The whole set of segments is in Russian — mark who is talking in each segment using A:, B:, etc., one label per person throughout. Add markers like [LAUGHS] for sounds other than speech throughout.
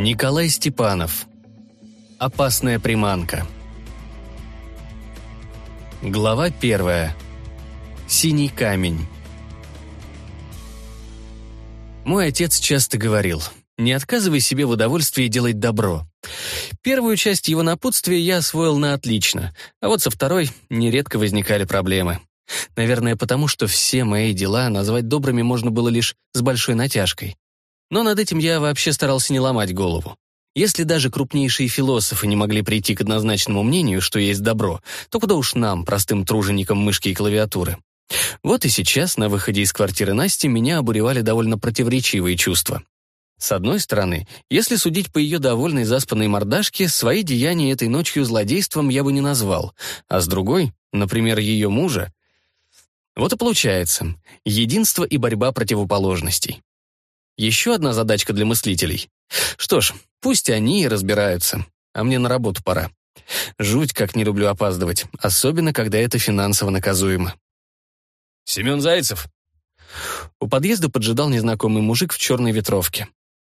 A: Николай Степанов. Опасная приманка. Глава первая. Синий камень. Мой отец часто говорил, не отказывай себе в удовольствии делать добро. Первую часть его напутствия я освоил на отлично, а вот со второй нередко возникали проблемы. Наверное, потому что все мои дела назвать добрыми можно было лишь с большой натяжкой. Но над этим я вообще старался не ломать голову. Если даже крупнейшие философы не могли прийти к однозначному мнению, что есть добро, то куда уж нам, простым труженикам мышки и клавиатуры. Вот и сейчас, на выходе из квартиры Насти, меня обуревали довольно противоречивые чувства. С одной стороны, если судить по ее довольной заспанной мордашке, свои деяния этой ночью злодейством я бы не назвал, а с другой, например, ее мужа. Вот и получается, единство и борьба противоположностей. Еще одна задачка для мыслителей. Что ж, пусть они и разбираются, а мне на работу пора. Жуть, как не люблю опаздывать, особенно когда это финансово наказуемо.
B: «Семен Зайцев?»
A: У подъезда поджидал незнакомый мужик в черной ветровке.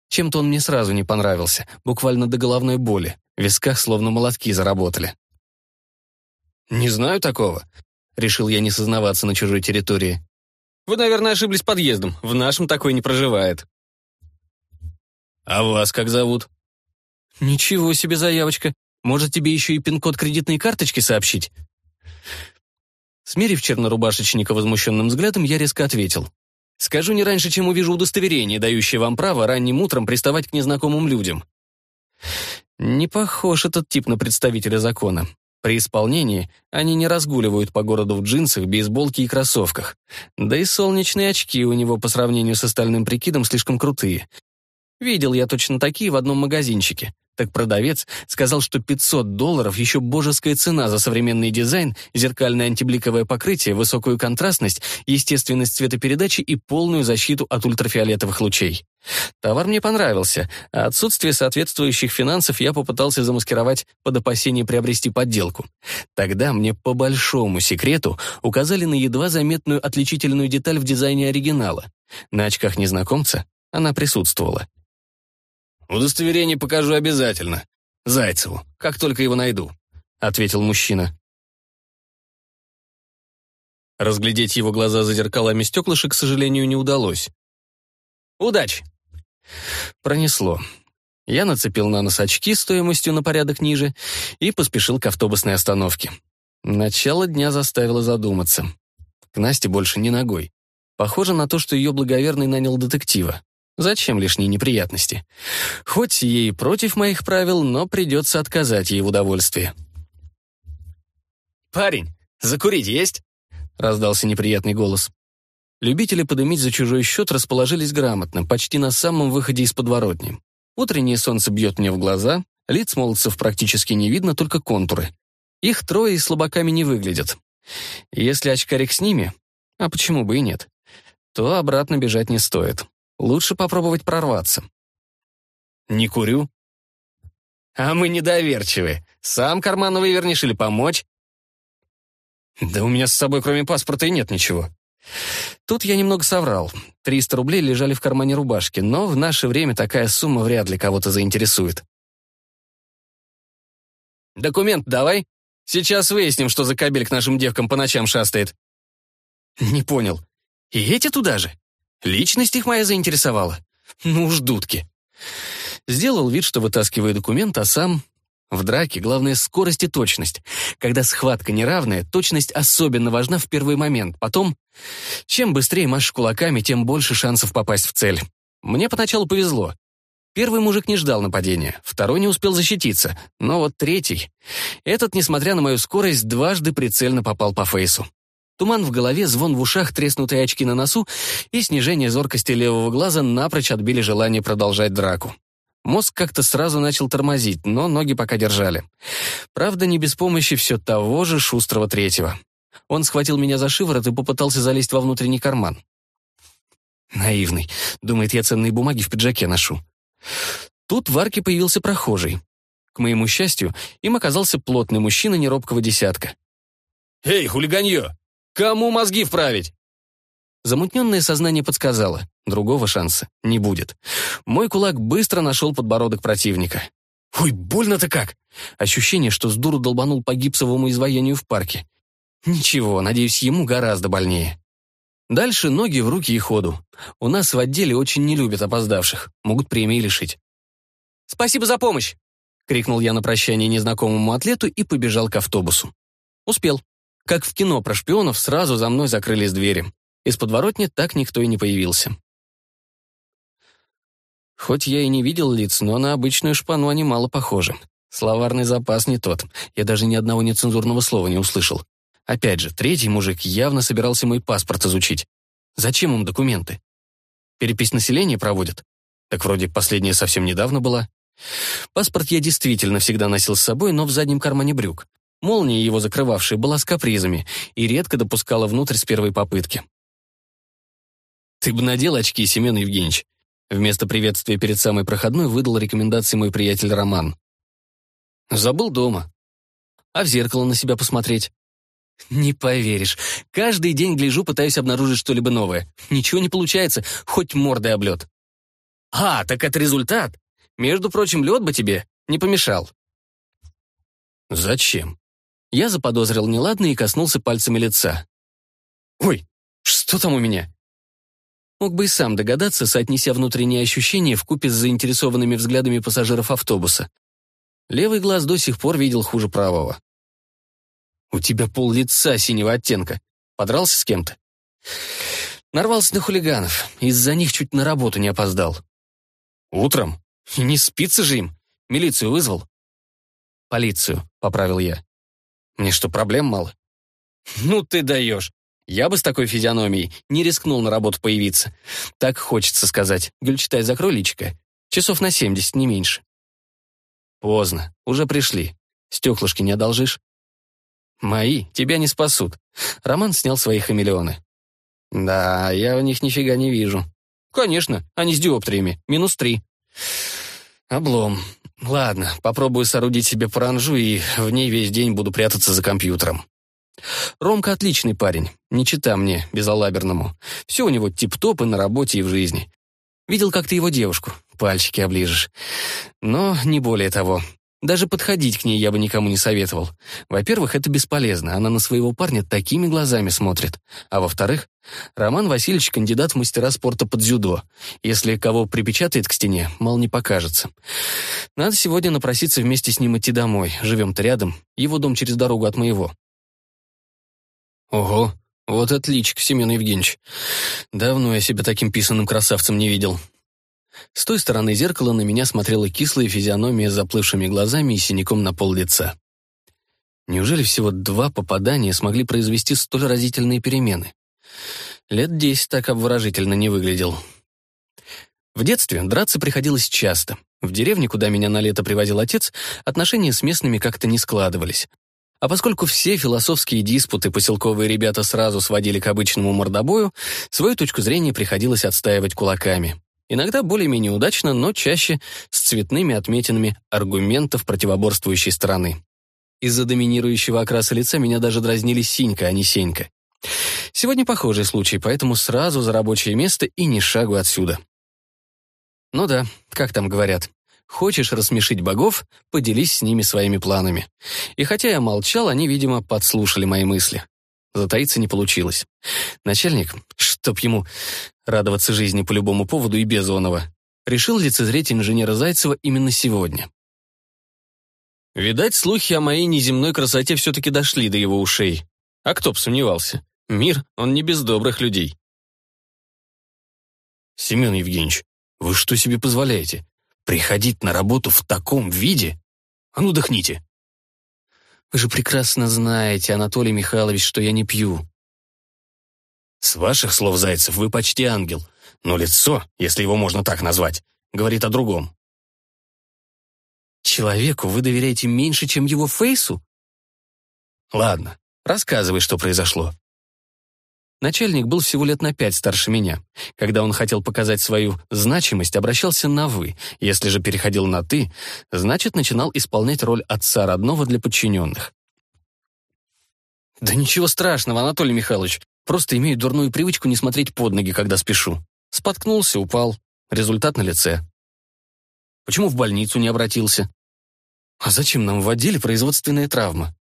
A: Чем-то он мне сразу не понравился, буквально до головной боли. В висках словно молотки заработали.
B: «Не знаю такого», — решил я не сознаваться на чужой территории. «Вы, наверное, ошиблись подъездом. В нашем такой не проживает». «А вас как зовут?»
A: «Ничего себе заявочка. Может, тебе еще и пин-код кредитной карточки сообщить?» Смерив чернорубашечника возмущенным взглядом, я резко ответил. «Скажу не раньше, чем увижу удостоверение, дающее вам право ранним утром приставать к незнакомым людям». Не похож этот тип на представителя закона. При исполнении они не разгуливают по городу в джинсах, бейсболке и кроссовках. Да и солнечные очки у него по сравнению с остальным прикидом слишком крутые. Видел я точно такие в одном магазинчике. Так продавец сказал, что 500 долларов еще божеская цена за современный дизайн, зеркальное антибликовое покрытие, высокую контрастность, естественность цветопередачи и полную защиту от ультрафиолетовых лучей. Товар мне понравился, а отсутствие соответствующих финансов я попытался замаскировать под опасение приобрести подделку. Тогда мне по большому секрету указали на едва заметную отличительную деталь в дизайне оригинала. На очках незнакомца она присутствовала.
B: «Удостоверение покажу обязательно. Зайцеву, как только его найду», — ответил мужчина. Разглядеть его глаза за зеркалами стеклышек, к сожалению, не удалось.
A: «Удачи!» Пронесло. Я нацепил на нос очки стоимостью на порядок ниже и поспешил к автобусной остановке. Начало дня заставило задуматься. К Насте больше не ногой. Похоже на то, что ее благоверный нанял детектива. Зачем лишние неприятности? Хоть ей против моих правил, но придется отказать ей в удовольствии.
B: «Парень, закурить есть?» — раздался неприятный голос.
A: Любители подымить за чужой счет расположились грамотно, почти на самом выходе из подворотни. Утреннее солнце бьет мне в глаза, лиц молодцев практически не видно, только контуры. Их трое и слабаками не выглядят. Если очкарик с ними, а почему бы и нет, то обратно бежать не стоит. Лучше попробовать прорваться.
B: Не курю. А мы недоверчивы. Сам карман вывернешь или помочь?
A: Да у меня с собой кроме паспорта и нет ничего. Тут я немного соврал. 300 рублей лежали в кармане рубашки, но в наше время такая сумма вряд ли кого-то заинтересует.
B: «Документ давай. Сейчас выясним, что за кабель к нашим девкам по ночам шастает».
A: «Не понял. И эти туда же?» Личность их моя заинтересовала. Ну уж дудки. Сделал вид, что вытаскиваю документ, а сам... В драке главное скорость и точность. Когда схватка неравная, точность особенно важна в первый момент. Потом, чем быстрее машешь кулаками, тем больше шансов попасть в цель. Мне поначалу повезло. Первый мужик не ждал нападения, второй не успел защититься, но вот третий... Этот, несмотря на мою скорость, дважды прицельно попал по фейсу. Туман в голове, звон в ушах, треснутые очки на носу и снижение зоркости левого глаза напрочь отбили желание продолжать драку. Мозг как-то сразу начал тормозить, но ноги пока держали. Правда, не без помощи все того же шустрого третьего. Он схватил меня за шиворот и попытался залезть во внутренний карман. Наивный. Думает, я ценные бумаги в пиджаке ношу. Тут в арке появился прохожий. К моему счастью, им оказался плотный мужчина неробкого десятка.
B: «Эй, хулиганье! Кому мозги вправить?»
A: Замутненное сознание подсказало, другого шанса не будет. Мой кулак быстро нашел подбородок противника. Ой, больно-то как! Ощущение, что с дуру долбанул по гипсовому изваянию в парке. Ничего, надеюсь, ему гораздо больнее. Дальше ноги в руки и ходу. У нас в отделе очень не любят опоздавших, могут премии лишить. «Спасибо за помощь!» — крикнул я на прощание незнакомому атлету и побежал к автобусу. Успел. Как в кино про шпионов, сразу за мной закрылись двери. Из подворотни так никто и не появился. Хоть я и не видел лиц, но на обычную шпану они мало похожи. Словарный запас не тот. Я даже ни одного нецензурного слова не услышал. Опять же, третий мужик явно собирался мой паспорт изучить. Зачем им документы? Перепись населения проводят? Так вроде последняя совсем недавно была. Паспорт я действительно всегда носил с собой, но в заднем кармане брюк. Молния, его закрывавшая, была с капризами и редко допускала внутрь с первой попытки. «Ты бы надел очки, Семен Евгеньевич», Вместо приветствия перед самой проходной выдал рекомендации мой приятель Роман. Забыл дома. А в зеркало на себя посмотреть? Не поверишь. Каждый день гляжу, пытаюсь обнаружить что-либо новое. Ничего не получается, хоть мордой облет. А, так это результат. Между прочим, лед бы тебе не помешал. Зачем? Я заподозрил неладное и коснулся пальцами лица. Ой, что там у меня? Мог бы и сам догадаться, соотнеся внутренние ощущения в купе с заинтересованными взглядами пассажиров автобуса. Левый глаз до сих пор видел хуже правого. «У тебя пол лица синего оттенка. Подрался с кем-то?» Нарвался на хулиганов. Из-за них чуть на работу не опоздал. «Утром? не спится же им. Милицию вызвал?» «Полицию», — поправил я. «Мне что, проблем мало?» «Ну ты даешь. Я бы с такой физиономией не рискнул на работу появиться. Так хочется сказать. Гюльчатай, закрой личико. Часов на семьдесят, не меньше. Поздно. Уже пришли. Стеклышки не одолжишь? Мои тебя не спасут. Роман снял свои хамелеоны. Да, я в них нифига не вижу. Конечно, они с диоптриями. Минус три. Облом. Ладно, попробую соорудить себе паранжу и в ней весь день буду прятаться за компьютером. Ромка отличный парень, не чита мне, безалаберному. Все у него тип-топ и на работе, и в жизни. Видел как-то его девушку, пальчики оближешь. Но не более того. Даже подходить к ней я бы никому не советовал. Во-первых, это бесполезно, она на своего парня такими глазами смотрит. А во-вторых, Роман Васильевич — кандидат в мастера спорта под дзюдо. Если кого припечатает к стене, мало не покажется. Надо сегодня напроситься вместе с ним идти домой. Живем-то рядом, его дом через дорогу от моего. Ого, вот отличик, Семен Евгеньевич. Давно я себя таким писаным красавцем не видел. С той стороны зеркала на меня смотрела кислая физиономия с заплывшими глазами и синяком на пол лица. Неужели всего два попадания смогли произвести столь разительные перемены? Лет десять так обворожительно не выглядел. В детстве драться приходилось часто. В деревне, куда меня на лето привозил отец, отношения с местными как-то не складывались. А поскольку все философские диспуты поселковые ребята сразу сводили к обычному мордобою, свою точку зрения приходилось отстаивать кулаками. Иногда более-менее удачно, но чаще с цветными отметинами аргументов противоборствующей стороны. Из-за доминирующего окраса лица меня даже дразнили Синька, а не Сенька. Сегодня похожий случай, поэтому сразу за рабочее место и ни шагу отсюда. Ну да, как там говорят, Хочешь рассмешить богов, поделись с ними своими планами. И хотя я молчал, они, видимо, подслушали мои мысли. Затаиться не получилось. Начальник, чтоб ему радоваться жизни по любому поводу и без оного, решил лицезреть инженера Зайцева именно сегодня. Видать, слухи о моей неземной красоте все-таки дошли до его ушей. А кто б сомневался? Мир, он не без добрых людей. Семен Евгеньевич, вы что себе позволяете? Приходить на работу в таком виде? А ну, дыхните. Вы же прекрасно знаете, Анатолий Михайлович, что я не пью. С ваших слов, Зайцев, вы почти ангел. Но лицо, если его можно так назвать, говорит о другом. Человеку вы доверяете меньше, чем его фейсу? Ладно, рассказывай, что произошло. Начальник был всего лет на пять старше меня. Когда он хотел показать свою значимость, обращался на «вы». Если же переходил на «ты», значит, начинал исполнять роль отца родного для подчиненных. «Да ничего страшного, Анатолий Михайлович. Просто имею дурную привычку не смотреть под ноги, когда спешу. Споткнулся, упал. Результат на лице. Почему в больницу не обратился? А зачем нам в отделе производственная травма?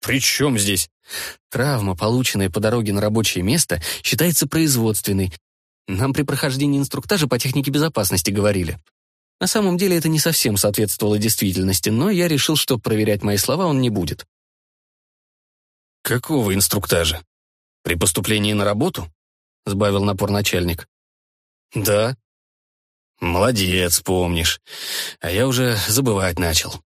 A: При чем здесь? Травма, полученная по дороге на рабочее место, считается производственной. Нам при прохождении инструктажа по технике безопасности говорили. На самом деле это не совсем соответствовало действительности, но я решил, что проверять мои слова он не будет. «Какого инструктажа? При поступлении на работу?» — сбавил напор начальник. «Да». «Молодец, помнишь. А я уже забывать начал».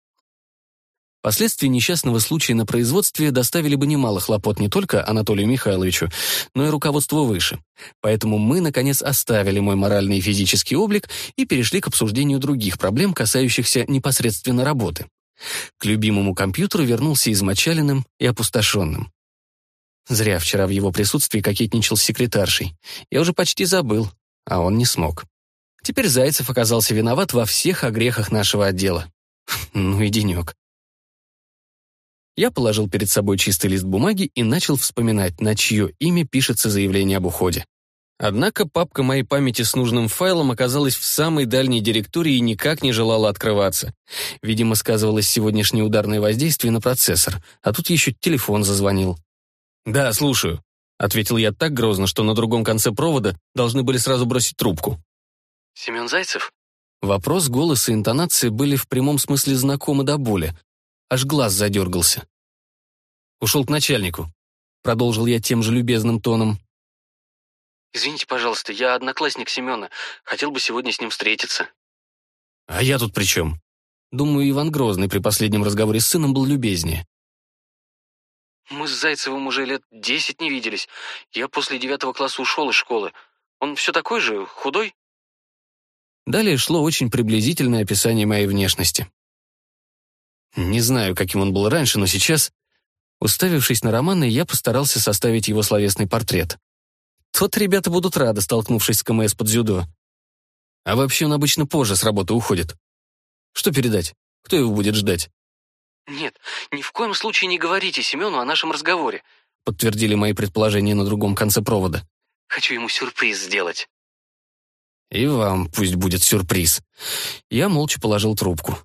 A: Последствия несчастного случая на производстве доставили бы немало хлопот не только Анатолию Михайловичу, но и руководству выше. Поэтому мы, наконец, оставили мой моральный и физический облик и перешли к обсуждению других проблем, касающихся непосредственно работы. К любимому компьютеру вернулся измочаленным и опустошенным. Зря вчера в его присутствии кокетничал с секретаршей. Я уже почти забыл, а он не смог. Теперь Зайцев оказался виноват во всех огрехах нашего отдела. [LAUGHS] Ну и денек. Я положил перед собой чистый лист бумаги и начал вспоминать, на чье имя пишется заявление об уходе. Однако папка моей памяти с нужным файлом оказалась в самой дальней директории и никак не желала открываться. Видимо, сказывалось сегодняшнее ударное воздействие на процессор, а тут еще телефон зазвонил. «Да, слушаю», — ответил я так грозно, что на другом конце провода должны были сразу бросить трубку.
B: «Семен Зайцев?»
A: Вопрос, голос и интонации были в прямом смысле знакомы до боли, аж глаз задергался. «Ушел к начальнику», — продолжил я тем же любезным тоном.
B: «Извините, пожалуйста, я одноклассник Семена. Хотел бы сегодня с ним встретиться».
A: «А я тут при чем?» Думаю, Иван Грозный при последнем разговоре с сыном был любезнее.
B: «Мы с Зайцевым уже лет десять не виделись. Я после девятого класса ушел из школы. Он все такой же, худой?»
A: Далее шло очень приблизительное описание моей внешности. Не знаю, каким он был раньше, но сейчас, уставившись на Романа, я постарался составить его словесный портрет. Тот ребята будут рады, столкнувшись с КМС под дзюдо. А вообще он обычно позже с работы уходит. Что передать? Кто его будет ждать?
B: «Нет, ни в коем случае не говорите Семену о нашем разговоре»,
A: подтвердили мои предположения на другом конце провода.
B: «Хочу ему сюрприз сделать».
A: «И вам пусть будет сюрприз». Я молча положил трубку.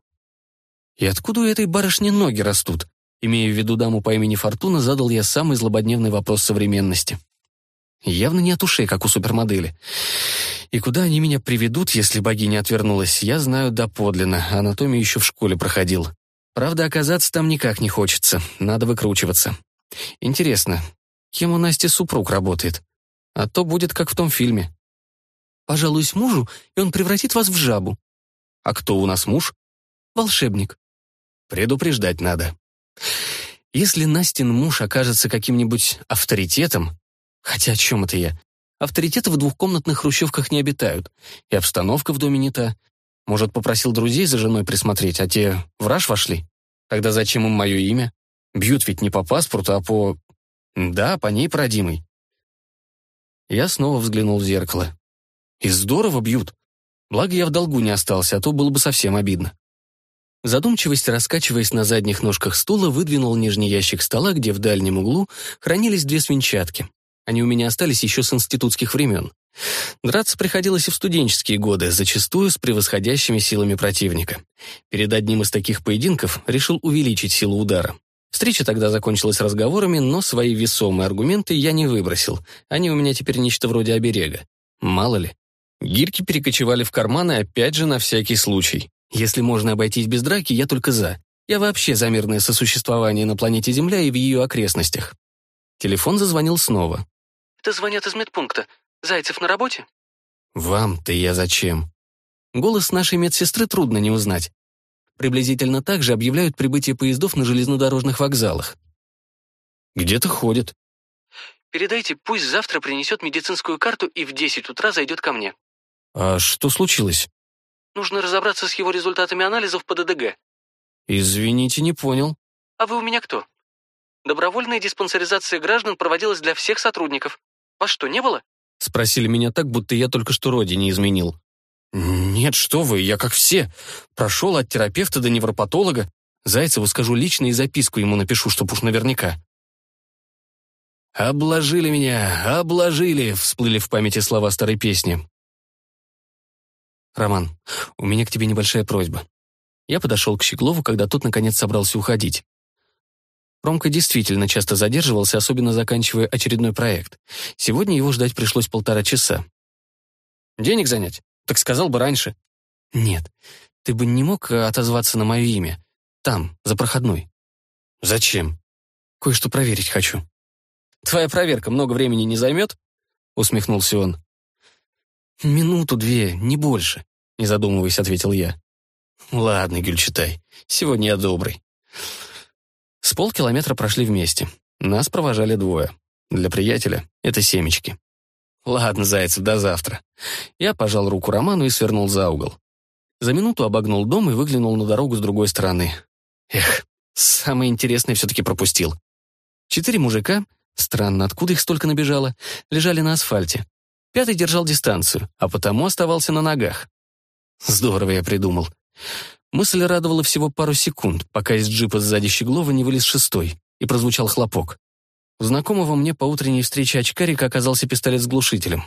A: И откуда у этой барышни ноги растут? Имея в виду даму по имени Фортуна, задал я самый злободневный вопрос современности. Явно не от ушей, как у супермодели. И куда они меня приведут, если богиня отвернулась, я знаю доподлинно, анатомию еще в школе проходил. Правда, оказаться там никак не хочется, надо выкручиваться. Интересно, кем у Насти супруг работает? А то будет как в том фильме. Пожалуюсь мужу, и он превратит вас в жабу. А кто у нас муж? Волшебник. Предупреждать надо. Если Настин муж окажется каким-нибудь авторитетом, хотя о чем это я? Авторитеты в двухкомнатных хрущевках не обитают, и обстановка в доме не та. Может, попросил друзей за женой присмотреть, а те в раж вошли? Тогда зачем им мое имя? Бьют ведь не по паспорту, а по... Да, по ней продимой. Я снова взглянул в зеркало. И здорово бьют. Благо я в долгу не остался, а то было бы совсем обидно. Задумчивость, раскачиваясь на задних ножках стула, выдвинул нижний ящик стола, где в дальнем углу хранились две свинчатки. Они у меня остались еще с институтских времен. Драться приходилось и в студенческие годы, зачастую с превосходящими силами противника. Перед одним из таких поединков решил увеличить силу удара. Встреча тогда закончилась разговорами, но свои весомые аргументы я не выбросил. Они у меня теперь нечто вроде оберега. Мало ли. Гирьки перекочевали в карманы опять же на всякий случай. Если можно обойтись без драки, я только за. Я вообще за мирное сосуществование на планете Земля и в ее окрестностях. Телефон зазвонил снова.
B: «Это звонят из медпункта. Зайцев на работе?»
A: «Вам-то я зачем?» Голос нашей медсестры трудно не узнать. Приблизительно так же объявляют прибытие поездов на железнодорожных вокзалах. «Где-то ходит».
B: «Передайте, пусть завтра принесет медицинскую карту и в 10 утра зайдет ко мне».
A: «А что случилось?»
B: Нужно разобраться с его результатами анализов по ДДГ».
A: «Извините, не понял».
B: «А вы у меня кто?» «Добровольная диспансеризация граждан проводилась для всех сотрудников. Вас что, не было?»
A: Спросили меня так, будто я только что родине изменил. «Нет, что вы, я как все. Прошел от терапевта до невропатолога. Зайцеву скажу лично и записку ему напишу, чтоб уж наверняка». «Обложили меня, обложили!» — всплыли в памяти слова старой песни. «Роман, у меня к тебе небольшая просьба». Я подошел к Щеглову, когда тот наконец собрался уходить. Ромка действительно часто задерживался, особенно заканчивая очередной проект. Сегодня его ждать пришлось полтора часа. «Денег занять? Так сказал бы раньше». «Нет, ты бы не мог э, отозваться на мое имя. Там, за проходной». «Зачем?» «Кое-что проверить хочу».
B: «Твоя проверка много времени не займет?» — усмехнулся он.
A: «Минуту-две, не больше», — не задумываясь, ответил я. «Ладно, Гюльчатай, сегодня я добрый». С полкилометра прошли вместе. Нас провожали двое. Для приятеля это семечки. Ладно, Зайцев, до завтра. Я пожал руку Роману и свернул за угол. За минуту обогнул дом и выглянул на дорогу с другой стороны. Эх, самое интересное все-таки пропустил. Четыре мужика, странно, откуда их столько набежало, лежали на асфальте. Пятый держал дистанцию, а потому оставался на ногах. Здорово я придумал. Мысль радовала всего пару секунд, пока из джипа сзади Щеглова не вылез шестой, и прозвучал хлопок. Знакомого мне по утренней встрече очкарика оказался пистолет с глушителем.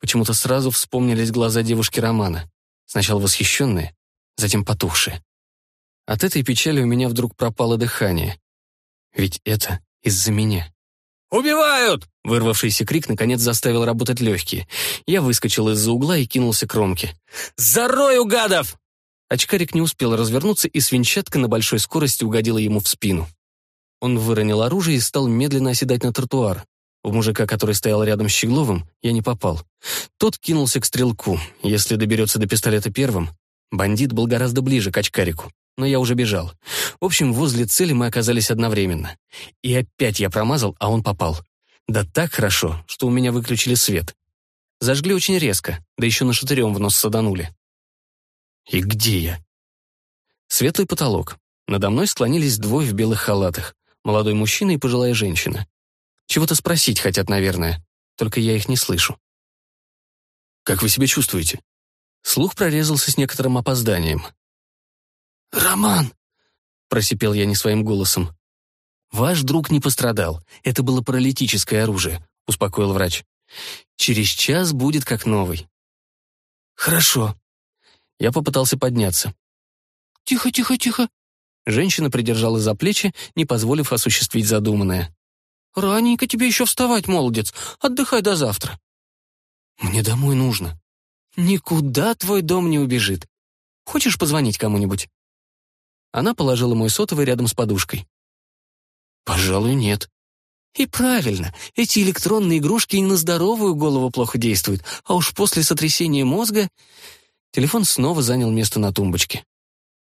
A: Почему-то сразу вспомнились глаза девушки Романа. Сначала восхищенные, затем потухшие. От этой печали у меня вдруг пропало дыхание. Ведь это из-за меня. «Убивают!» Вырвавшийся крик наконец заставил работать легкие. Я выскочил из-за угла и кинулся к Ромке. «Зарой, гадов!» Очкарик не успел развернуться, и свинчатка на большой скорости угодила ему в спину. Он выронил оружие и стал медленно оседать на тротуар. У мужика, который стоял рядом с Щегловым, я не попал. Тот кинулся к стрелку. Если доберется до пистолета первым, бандит был гораздо ближе к очкарику. Но я уже бежал. В общем, возле цели мы оказались одновременно. И опять я промазал, а он попал. Да так хорошо, что у меня выключили свет. Зажгли очень резко, да еще на шатырем в нос саданули. И где я? Светлый потолок. Надо мной склонились двое в белых халатах. Молодой мужчина и пожилая женщина. Чего-то спросить хотят, наверное. Только я их не слышу. «Как вы себя чувствуете?» Слух прорезался с некоторым опозданием. «Роман!» — просипел я не своим голосом. «Ваш друг не пострадал. Это было паралитическое оружие», — успокоил врач. «Через час будет как новый». «Хорошо», я попытался подняться. «Тихо, тихо, тихо!» Женщина придержала за плечи, не позволив осуществить задуманное. «Раненько тебе еще вставать, молодец. Отдыхай до завтра». «Мне домой нужно». «Никуда твой дом не убежит. Хочешь позвонить кому-нибудь?» Она положила мой сотовый рядом с подушкой. «Пожалуй, нет». «И правильно, эти электронные игрушки и на здоровую голову плохо действуют, а уж после сотрясения мозга Телефон снова занял место на тумбочке.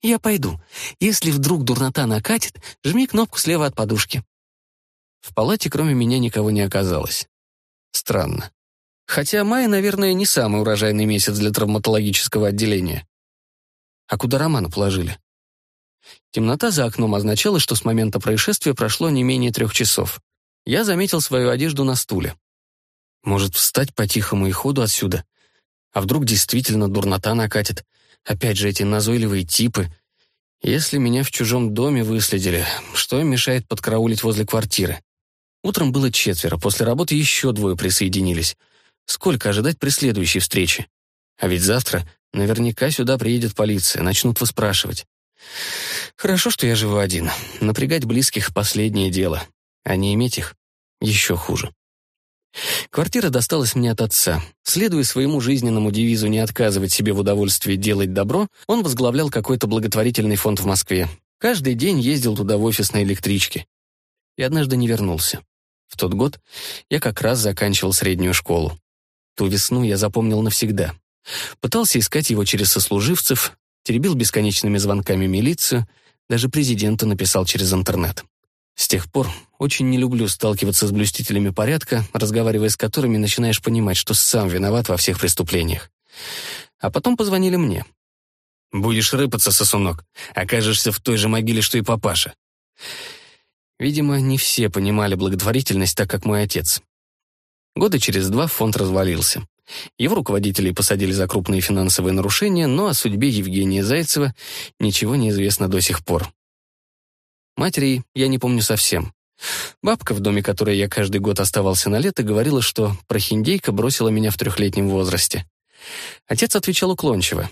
A: «Я пойду. Если вдруг дурнота накатит, жми кнопку слева от подушки». В палате кроме меня никого не оказалось. Странно. Хотя май, наверное, не самый урожайный месяц для травматологического отделения. А куда Романа положили? Темнота за окном означала, что с момента происшествия прошло не менее трех часов. Я заметил свою одежду на стуле. Может, встать по-тихому и ходу отсюда? А вдруг действительно дурнота накатит? Опять же эти назойливые типы. Если меня в чужом доме выследили, что им мешает подкараулить возле квартиры? Утром было четверо, после работы еще двое присоединились. Сколько ожидать при следующей встрече? А ведь завтра наверняка сюда приедет полиция, начнут выспрашивать. Хорошо, что я живу один. Напрягать близких — последнее дело. А не иметь их — еще хуже. Квартира досталась мне от отца. Следуя своему жизненному девизу не отказывать себе в удовольствии делать добро, он возглавлял какой-то благотворительный фонд в Москве. Каждый день ездил туда в офис на электричке. И однажды не вернулся. В тот год я как раз заканчивал среднюю школу. Ту весну я запомнил навсегда. Пытался искать его через сослуживцев, теребил бесконечными звонками милицию, даже президенту написал через интернет. С тех пор очень не люблю сталкиваться с блюстителями порядка, разговаривая с которыми начинаешь понимать, что сам виноват во всех преступлениях. А потом позвонили мне. «Будешь рыпаться, сосунок, окажешься в той же могиле, что и папаша». Видимо, не все понимали благотворительность так, как мой отец. Года через два фонд развалился. Его руководителей посадили за крупные финансовые нарушения, но о судьбе Евгения Зайцева ничего не известно до сих пор. Матери я не помню совсем. Бабка, в доме которой я каждый год оставался на лето, говорила, что прохиндейка бросила меня в трехлетнем возрасте. Отец отвечал уклончиво.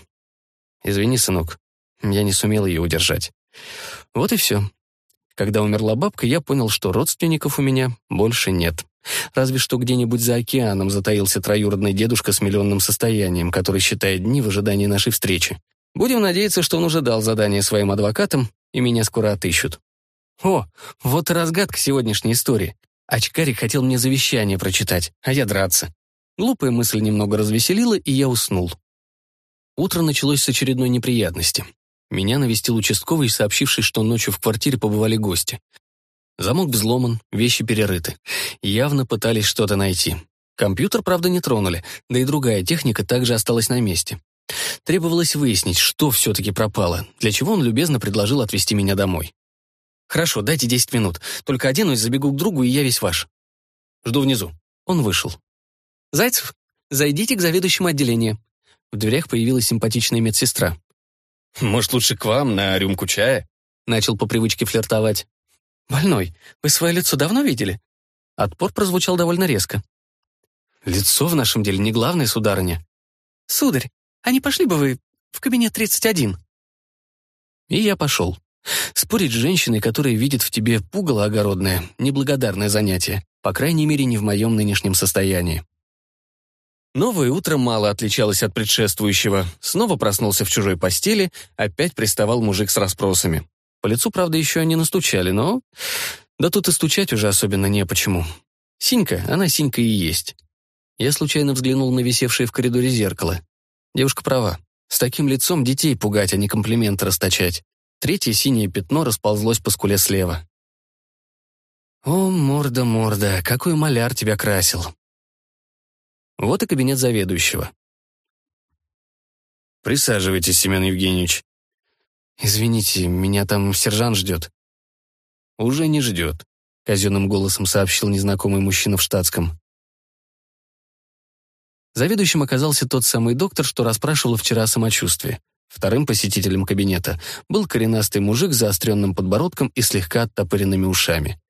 A: «Извини, сынок, я не сумел ее удержать». Вот и все. Когда умерла бабка, я понял, что родственников у меня больше нет. Разве что где-нибудь за океаном затаился троюродный дедушка с миллионным состоянием, который считает дни в ожидании нашей встречи. Будем надеяться, что он уже дал задание своим адвокатам, и меня скоро отыщут. О, вот и разгадка сегодняшней истории. Очкарик хотел мне завещание прочитать, а я драться. Глупая мысль немного развеселила, и я уснул. Утро началось с очередной неприятности. Меня навестил участковый, сообщивший, что ночью в квартире побывали гости. Замок взломан, вещи перерыты. Явно пытались что-то найти. Компьютер, правда, не тронули, да и другая техника также осталась на месте. Требовалось выяснить, что все-таки пропало, для чего он любезно предложил отвезти меня домой. «Хорошо, дайте 10 минут. Только оденусь, забегу к другу, и я весь ваш. Жду внизу». Он вышел. «Зайцев, зайдите к заведующему отделения». В дверях появилась симпатичная медсестра.
B: «Может, лучше к вам, на рюмку чая?»
A: Начал по привычке флиртовать. «Больной, вы свое лицо давно видели?» Отпор прозвучал довольно резко. «Лицо в нашем деле не главное, сударыня». «Сударь, а не пошли бы вы в кабинет 31?» И я пошел. Спорить с женщиной, которая видит в тебе пугало огородное, неблагодарное занятие, по крайней мере, не в моем нынешнем состоянии. Новое утро мало отличалось от предшествующего. Снова проснулся в чужой постели, опять приставал мужик с расспросами. По лицу, правда, еще не настучали, но... Да тут и стучать уже особенно не почему. Синька, она Синька и есть. Я случайно взглянул на висевшее в коридоре зеркало. Девушка права. С таким лицом детей пугать, а не комплименты расточать. Третье синее пятно расползлось по скуле слева. «О, морда, морда, какой маляр тебя красил!» Вот и кабинет заведующего.
B: «Присаживайтесь, Семен Евгеньевич»,
A: «Извините, меня там сержант ждет».
B: «Уже не ждет», — казенным голосом сообщил незнакомый мужчина в штатском.
A: Заведующим оказался тот самый доктор, что расспрашивал вчера о самочувствии. Вторым посетителем кабинета был коренастый мужик с заостренным подбородком и слегка оттопыренными ушами.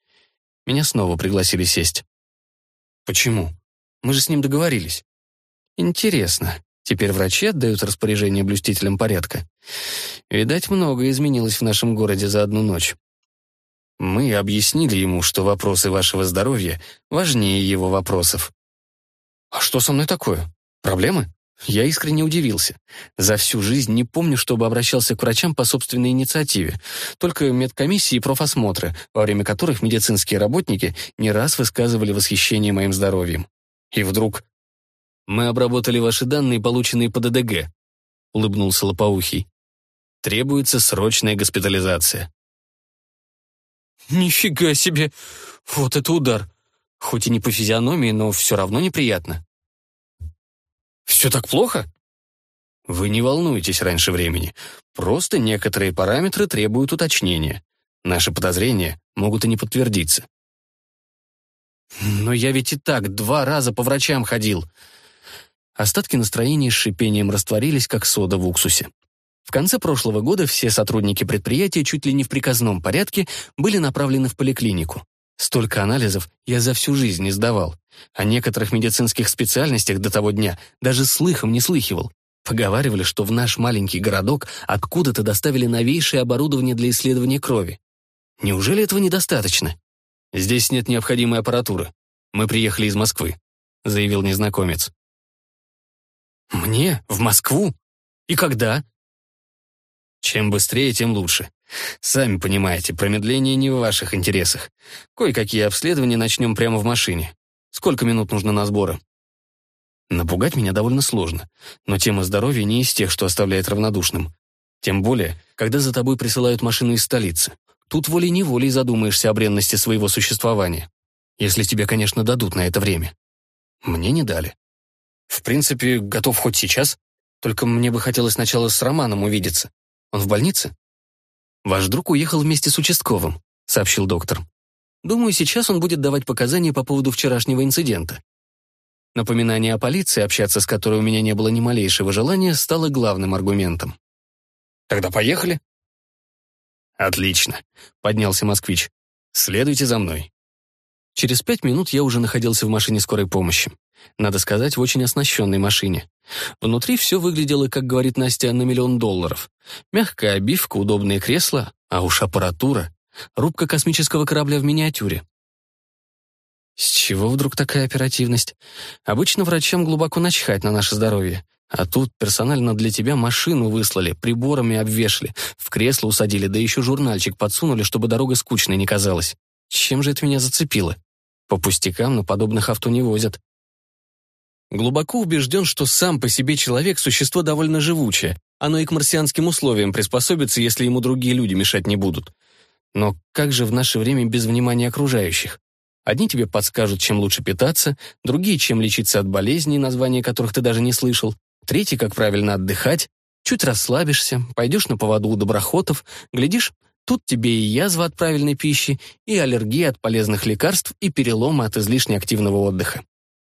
A: Меня снова пригласили сесть. «Почему? Мы же с ним договорились». «Интересно. Теперь врачи отдают распоряжение блюстителям порядка. Видать, многое изменилось в нашем городе за одну ночь. Мы объяснили ему, что вопросы вашего здоровья важнее его вопросов. А что со мной такое? Проблемы? Я искренне удивился. За всю жизнь не помню, чтобы обращался к врачам по собственной инициативе. Только медкомиссии и профосмотры, во время которых медицинские работники не раз высказывали восхищение моим здоровьем. И вдруг «Мы обработали ваши данные, полученные по ДДГ», — улыбнулся Лопоухий. «Требуется срочная госпитализация». «Нифига себе! Вот это удар! Хоть и не по физиономии, но все равно неприятно». «Все так плохо?» «Вы не волнуйтесь раньше времени. Просто некоторые параметры требуют уточнения. Наши подозрения могут и не подтвердиться». «Но я ведь и так два раза по врачам ходил», Остатки настроения с шипением растворились, как сода в уксусе. В конце прошлого года все сотрудники предприятия чуть ли не в приказном порядке были направлены в поликлинику. Столько анализов я за всю жизнь не сдавал. О некоторых медицинских специальностях до того дня даже слыхом не слыхивал. Поговаривали, что в наш маленький городок откуда-то доставили новейшее оборудование для исследования крови. Неужели этого недостаточно? Здесь нет необходимой аппаратуры. Мы приехали из Москвы, заявил незнакомец. Мне? В Москву? И когда? Чем быстрее, тем лучше. Сами понимаете, промедление не в ваших интересах. Кое-какие обследования начнем прямо в машине. Сколько минут нужно на сборы? Напугать меня довольно сложно, но тема здоровья не из тех, что оставляет равнодушным. Тем более, когда за тобой присылают машину из столицы. Тут волей-неволей задумаешься о бренности своего существования. Если тебе, конечно, дадут на это время. Мне не дали. В принципе, готов хоть сейчас. Только мне бы хотелось сначала с Романом увидеться. Он в больнице? Ваш друг уехал вместе с участковым, сообщил доктор. Думаю, сейчас он будет давать показания по поводу вчерашнего инцидента. Напоминание о полиции, общаться с которой у меня не было ни малейшего желания, стало главным аргументом. «Тогда поехали?» «Отлично», — поднялся москвич. Следуйте за мной». Через пять минут я уже находился в машине скорой помощи. Надо сказать, в очень оснащенной машине. Внутри все выглядело, как говорит Настя, на миллион долларов. Мягкая обивка, удобные кресла, а уж аппаратура. Рубка космического корабля в миниатюре. С чего вдруг такая оперативность? Обычно врачам глубоко начхать на наше здоровье. А тут персонально для тебя машину выслали, приборами обвешали, в кресло усадили, да еще журнальчик подсунули, чтобы дорога скучной не казалась. Чем же это меня зацепило? По пустякам на подобных авто не возят. Глубоко убежден, что сам по себе человек – существо довольно живучее. Оно и к марсианским условиям приспособится, если ему другие люди мешать не будут. Но как же в наше время без внимания окружающих? Одни тебе подскажут, чем лучше питаться, другие, чем лечиться от болезней, названия которых ты даже не слышал, третьи, как правильно отдыхать, чуть расслабишься, пойдешь на поводу у доброхотов, глядишь, тут тебе и язва от правильной пищи, и аллергия от полезных лекарств, и переломы от излишне активного отдыха.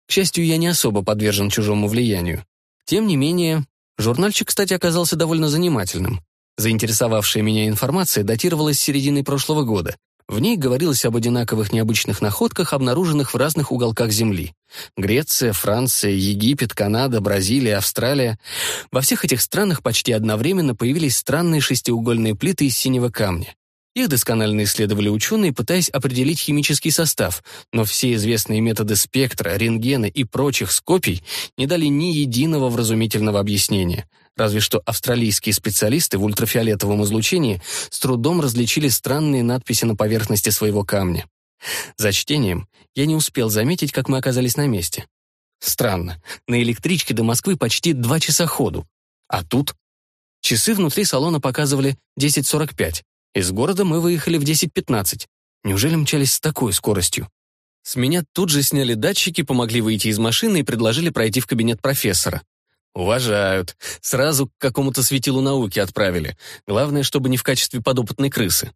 A: К счастью, я не особо подвержен чужому влиянию. Тем не менее, журнальчик, кстати, оказался довольно занимательным. Заинтересовавшая меня информация датировалась с середины прошлого года. В ней говорилось об одинаковых необычных находках, обнаруженных в разных уголках Земли. Греция, Франция, Египет, Канада, Бразилия, Австралия. Во всех этих странах почти одновременно появились странные шестиугольные плиты из синего камня. Их досконально исследовали ученые, пытаясь определить химический состав, но все известные методы спектра, рентгена и прочих скопий не дали ни единого вразумительного объяснения. Разве что австралийские специалисты в ультрафиолетовом излучении с трудом различили странные надписи на поверхности своего камня. За чтением я не успел заметить, как мы оказались на месте. Странно, на электричке до Москвы почти два часа ходу. А тут? Часы внутри салона показывали 10.45. Из города мы выехали в 10.15. Неужели мчались с такой скоростью? С меня тут же сняли датчики, помогли выйти из машины и предложили пройти в кабинет профессора. Уважают. Сразу к какому-то светилу науки отправили. Главное, чтобы не в качестве подопытной крысы.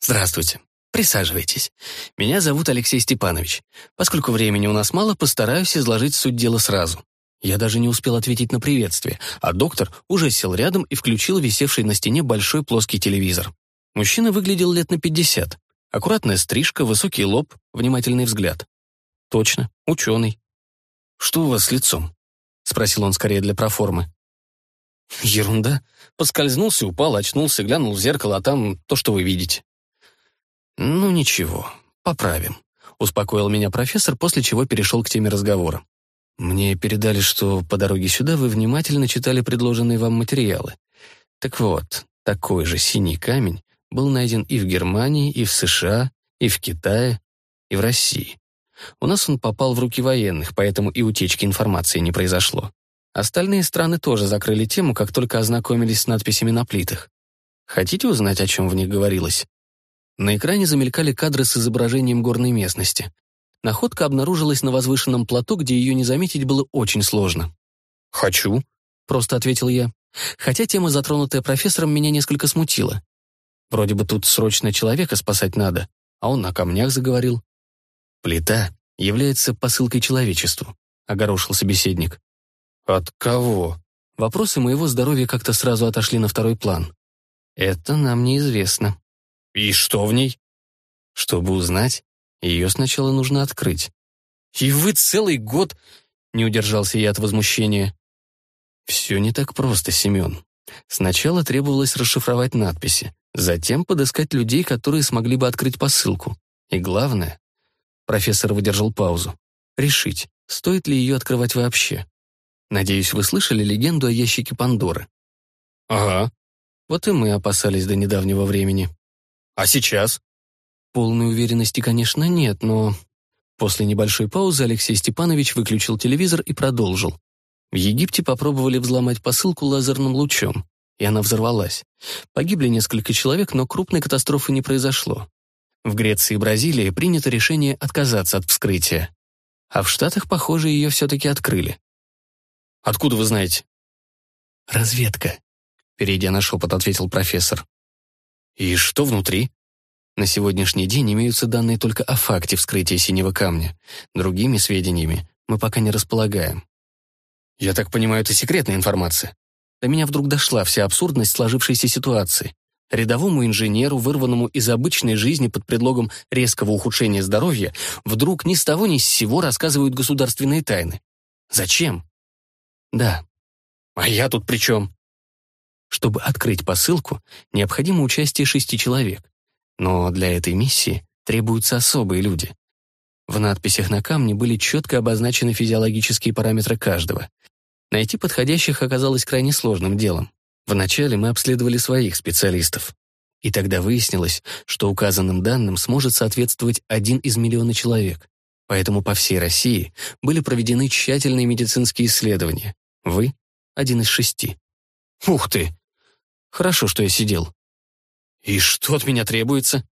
A: Здравствуйте. Присаживайтесь. Меня зовут Алексей Степанович. Поскольку времени у нас мало, постараюсь изложить суть дела сразу. Я даже не успел ответить на приветствие, а доктор уже сел рядом и включил висевший на стене большой плоский телевизор. Мужчина выглядел лет на пятьдесят. Аккуратная стрижка, высокий лоб, внимательный взгляд. Точно, ученый. «Что у вас с лицом?» — спросил он скорее для проформы. «Ерунда. Поскользнулся, упал, очнулся, глянул в зеркало, а там то, что вы видите». «Ну ничего, поправим», — успокоил меня профессор, после чего перешел к теме разговора. Мне передали, что по дороге сюда вы внимательно читали предложенные вам материалы. Так вот, такой же синий камень был найден и в Германии, и в США, и в Китае, и в России. У нас он попал в руки военных, поэтому и утечки информации не произошло. Остальные страны тоже закрыли тему, как только ознакомились с надписями на плитах. Хотите узнать, о чем в них говорилось? На экране замелькали кадры с изображением горной местности. Находка обнаружилась на возвышенном плато, где ее не заметить было очень сложно. «Хочу», — просто ответил я. Хотя тема, затронутая профессором, меня несколько смутила. Вроде бы тут срочно человека спасать надо, а он на камнях заговорил. «Плита является посылкой человечеству», — огорошил собеседник. «От кого?» Вопросы моего здоровья как-то сразу отошли на второй план. «Это нам неизвестно». «И что в ней?» «Чтобы узнать, ее сначала нужно открыть. «И вы целый год...» — не удержался я от возмущения. «Все не так просто, Семен. Сначала требовалось расшифровать надписи, затем подыскать людей, которые смогли бы открыть посылку. И главное...» Профессор выдержал паузу. «Решить, стоит ли ее открывать вообще. Надеюсь, вы слышали легенду о ящике Пандоры?» «Ага». Вот и мы опасались до недавнего времени. «А сейчас?» Полной уверенности, конечно, нет, но... После небольшой паузы Алексей Степанович выключил телевизор и продолжил. В Египте попробовали взломать посылку лазерным лучом, и она взорвалась. Погибли несколько человек, но крупной катастрофы не произошло. В Греции и Бразилии принято решение отказаться от вскрытия. А в Штатах, похоже, ее все-таки открыли. «Откуда вы знаете?» «Разведка», — перейдя на шепот, ответил профессор. «И что внутри?» На сегодняшний день имеются данные только о факте вскрытия синего камня. Другими сведениями мы пока не располагаем. Я так понимаю, это секретная информация. До меня вдруг дошла вся абсурдность сложившейся ситуации. Рядовому инженеру, вырванному из обычной жизни под предлогом резкого ухудшения здоровья, вдруг ни с того ни с сего рассказывают государственные тайны. Зачем? Да. А я тут при чем? Чтобы открыть посылку, необходимо участие шести человек. Но для этой миссии требуются особые люди. В надписях на камне были четко обозначены физиологические параметры каждого. Найти подходящих оказалось крайне сложным делом. Вначале мы обследовали своих специалистов. И тогда выяснилось, что указанным данным сможет соответствовать один из миллиона человек. Поэтому по всей России были проведены тщательные медицинские исследования. Вы — один из шести. Ух ты! Хорошо, что я сидел. И что от меня требуется?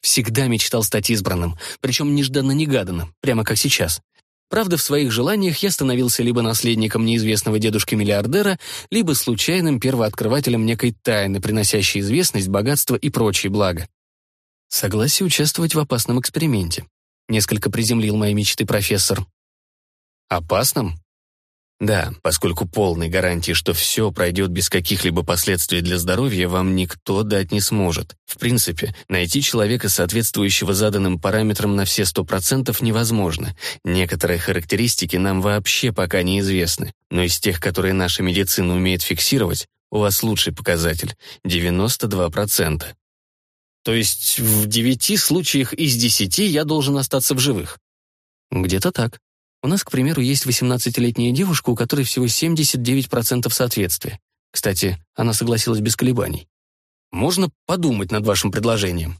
A: Всегда мечтал стать избранным, причем нежданно-негаданно, прямо как сейчас. Правда, в своих желаниях я становился либо наследником неизвестного дедушки-миллиардера, либо случайным первооткрывателем некой тайны, приносящей известность, богатство и прочие блага. Согласие участвовать в опасном эксперименте. Несколько приземлил мои мечты профессор. Опасном? Да, поскольку полной гарантии, что все пройдет без каких-либо последствий для здоровья, вам никто дать не сможет. В принципе, найти человека, соответствующего заданным параметрам на все 100% невозможно. Некоторые характеристики нам вообще пока неизвестны. Но из тех, которые наша медицина умеет фиксировать, у вас лучший показатель — 92%. То есть в девяти случаях из десяти я должен остаться в живых? Где-то так. У нас, к примеру, есть 18-летняя девушка, у которой всего 79% соответствия. Кстати, она согласилась без колебаний. Можно подумать над вашим предложением.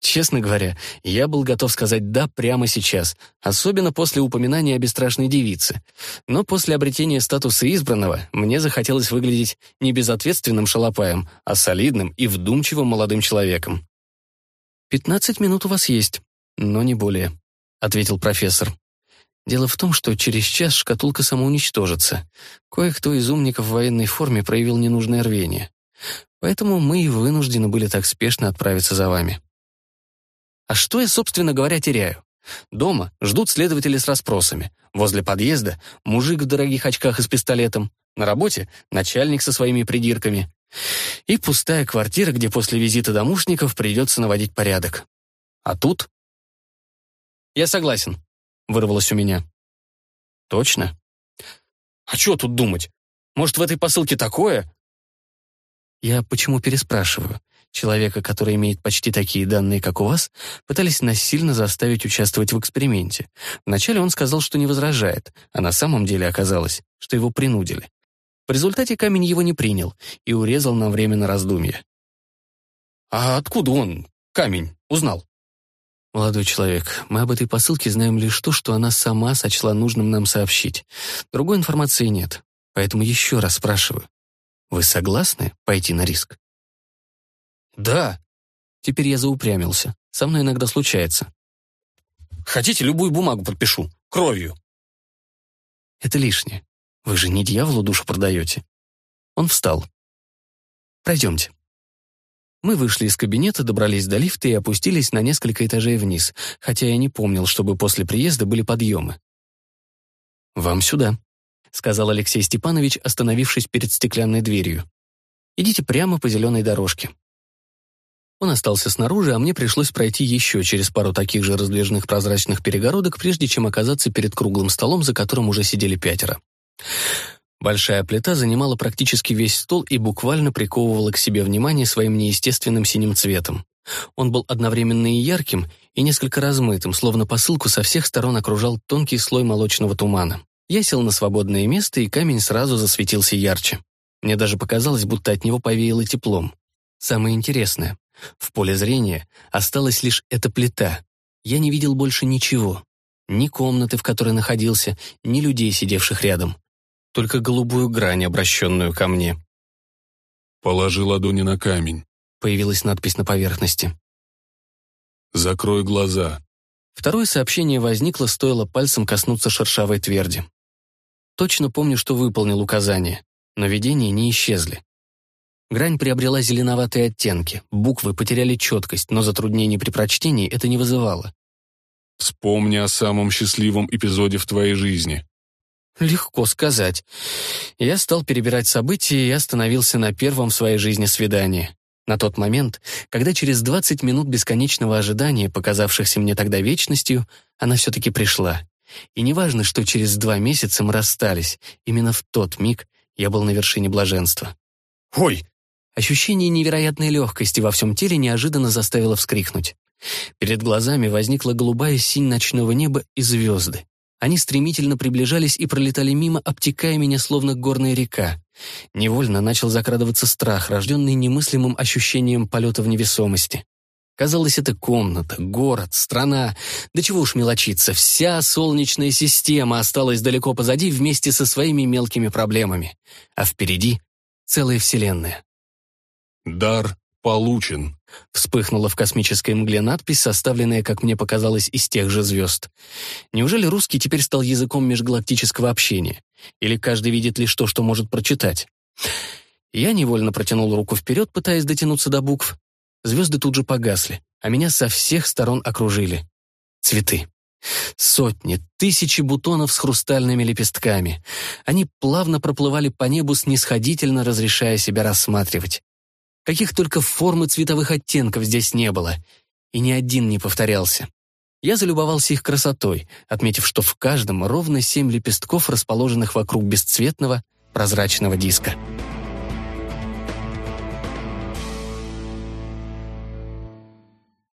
A: Честно говоря, я был готов сказать «да» прямо сейчас, особенно после упоминания о бесстрашной девице. Но после обретения статуса избранного мне захотелось выглядеть не безответственным шалопаем, а солидным и вдумчивым молодым человеком. «Пятнадцать минут у вас есть, но не более», — ответил профессор. Дело в том, что через час шкатулка самоуничтожится. Кое-кто из умников в военной форме проявил ненужное рвение. Поэтому мы и вынуждены были так спешно отправиться за вами. А что я, собственно говоря, теряю? Дома ждут следователи с расспросами. Возле подъезда мужик в дорогих очках и с пистолетом. На работе начальник со своими придирками. И пустая квартира, где после визита домушников придется наводить порядок. А тут... Я согласен, вырвалось у меня. Точно? А что тут думать? Может, в этой посылке такое? Я почему переспрашиваю? Человека, который имеет почти такие данные, как у вас, пытались насильно заставить участвовать в эксперименте. Вначале он сказал, что не возражает, а на самом деле оказалось, что его принудили. В результате камень его не принял и урезал на время на раздумье. «А откуда он, камень, узнал?» «Молодой человек, мы об этой посылке знаем лишь то, что она сама сочла нужным нам сообщить. Другой информации нет, поэтому еще раз спрашиваю. Вы согласны пойти на риск?» «Да». Теперь я заупрямился. Со мной иногда случается. «Хотите, любую бумагу подпишу. Кровью». «Это лишнее. Вы же не дьяволу душу продаете». Он встал. «Пройдемте». Мы вышли из кабинета, добрались до лифта и опустились на несколько этажей вниз, хотя я не помнил, чтобы после приезда были подъемы. «Вам сюда», — сказал Алексей Степанович, остановившись перед стеклянной дверью. «Идите прямо по зеленой дорожке». Он остался снаружи, а мне пришлось пройти еще через пару таких же раздвижных прозрачных перегородок, прежде чем оказаться перед круглым столом, за которым уже сидели пятеро. Большая плита занимала практически весь стол и буквально приковывала к себе внимание своим неестественным синим цветом. Он был одновременно и ярким, и несколько размытым, словно посылку со всех сторон окружал тонкий слой молочного тумана. Я сел на свободное место, и камень сразу засветился ярче. Мне даже показалось, будто от него повеяло теплом. Самое интересное, в поле зрения осталась лишь эта плита. Я не видел больше ничего. Ни комнаты, в которой находился, ни людей, сидевших рядом только голубую грань, обращенную ко мне.
C: «Положи ладони на камень», —
A: появилась надпись на поверхности.
C: «Закрой глаза».
A: Второе сообщение возникло, стоило пальцем коснуться шершавой тверди. Точно помню, что выполнил указание, но видения не исчезли. Грань приобрела зеленоватые оттенки, буквы потеряли четкость, но затруднений при прочтении это не вызывало.
C: «Вспомни о самом счастливом эпизоде в твоей жизни»,
A: Легко сказать. Я стал перебирать события и остановился на первом в своей жизни свидании. На тот момент, когда через 20 минут бесконечного ожидания, показавшихся мне тогда вечностью, она все-таки пришла. И неважно, что через два месяца мы расстались, именно в тот миг я был на вершине блаженства. «Ой!» Ощущение невероятной легкости во всем теле неожиданно заставило вскрикнуть. Перед глазами возникла голубая синь ночного неба и звезды. Они стремительно приближались и пролетали мимо, обтекая меня, словно горная река. Невольно начал закрадываться страх, рожденный немыслимым ощущением полета в невесомости. Казалось, это комната, город, страна. Да чего уж мелочиться, вся солнечная система осталась далеко позади вместе со своими мелкими проблемами. А впереди целая вселенная.
C: «Дар получен»,
A: Вспыхнула в космической мгле надпись, составленная, как мне показалось, из тех же звезд. Неужели русский теперь стал языком межгалактического общения? Или каждый видит лишь то, что может прочитать? Я невольно протянул руку вперед, пытаясь дотянуться до букв. Звезды тут же погасли, а меня со всех сторон окружили. Цветы. Сотни, тысячи бутонов с хрустальными лепестками. Они плавно проплывали по небу, снисходительно разрешая себя рассматривать. Каких только форм и цветовых оттенков здесь не было. И ни один не повторялся. Я залюбовался их красотой, отметив, что в каждом ровно семь лепестков, расположенных вокруг бесцветного прозрачного диска.